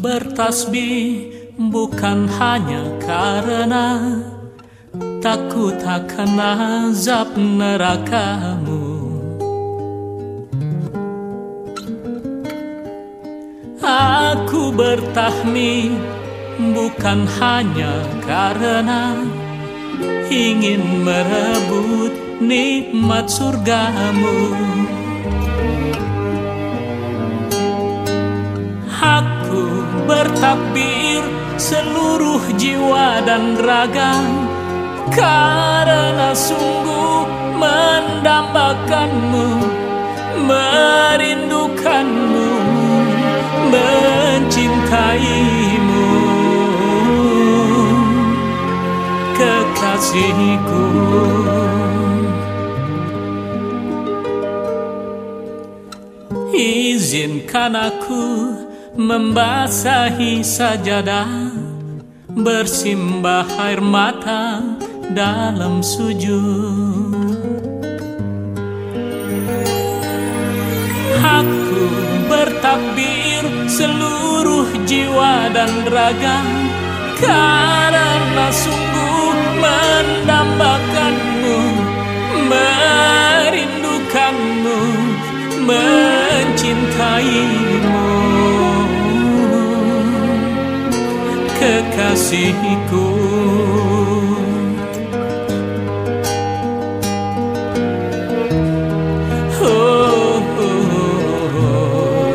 bertasbih bukan hanya karena takut akan azab nerakamu. Aku bertahmid bukan hanya karena ingin merebut nikmat surgamu. Bertakbir seluruh jiwa dan raga karena sungguh mendambakanmu, merindukanmu, mencintaimu, kekasihku. Izinkan aku membasahi sajadah bersimbah air mata dalam sujud. Aku bertakbir seluruh jiwa dan raga Karena sungguh mendambakanmu Merindukanmu Mencintaimu Kekasihku Oh, oh, oh.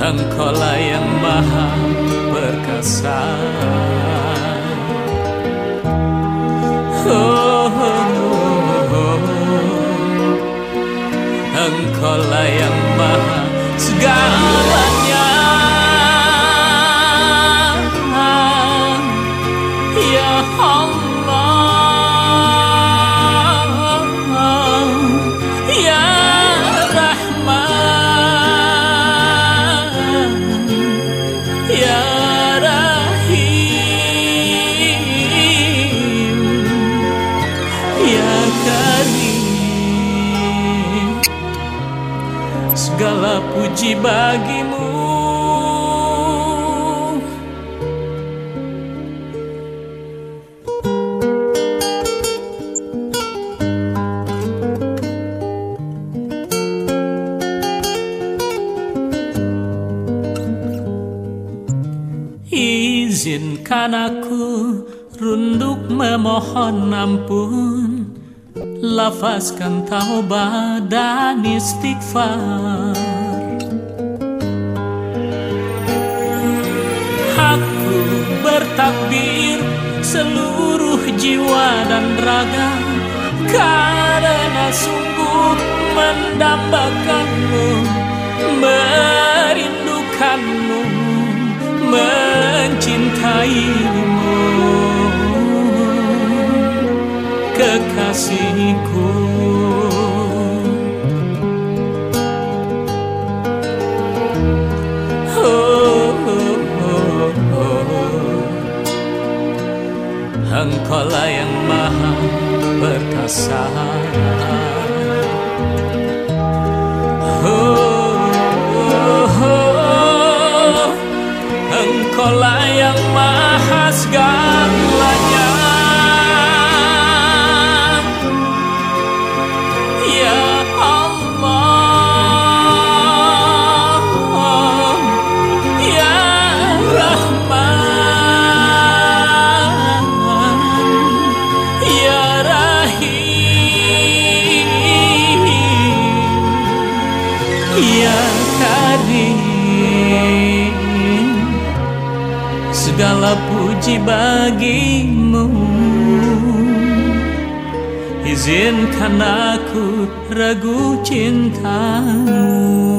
Engkaulah yang maha perkasa puji bagimu. Izinkan aku runduk memohon ampun. Lafazkan taubat dan istighfar bertakbir seluruh jiwa dan raga. Karena sungguh mendambakanmu Merindukanmu Mencintaimu. Kekasihku perkasa oh, oh, oh. Engkaulah yang maha segalanya Segala puji bagimu. Izinkan aku ragu cintamu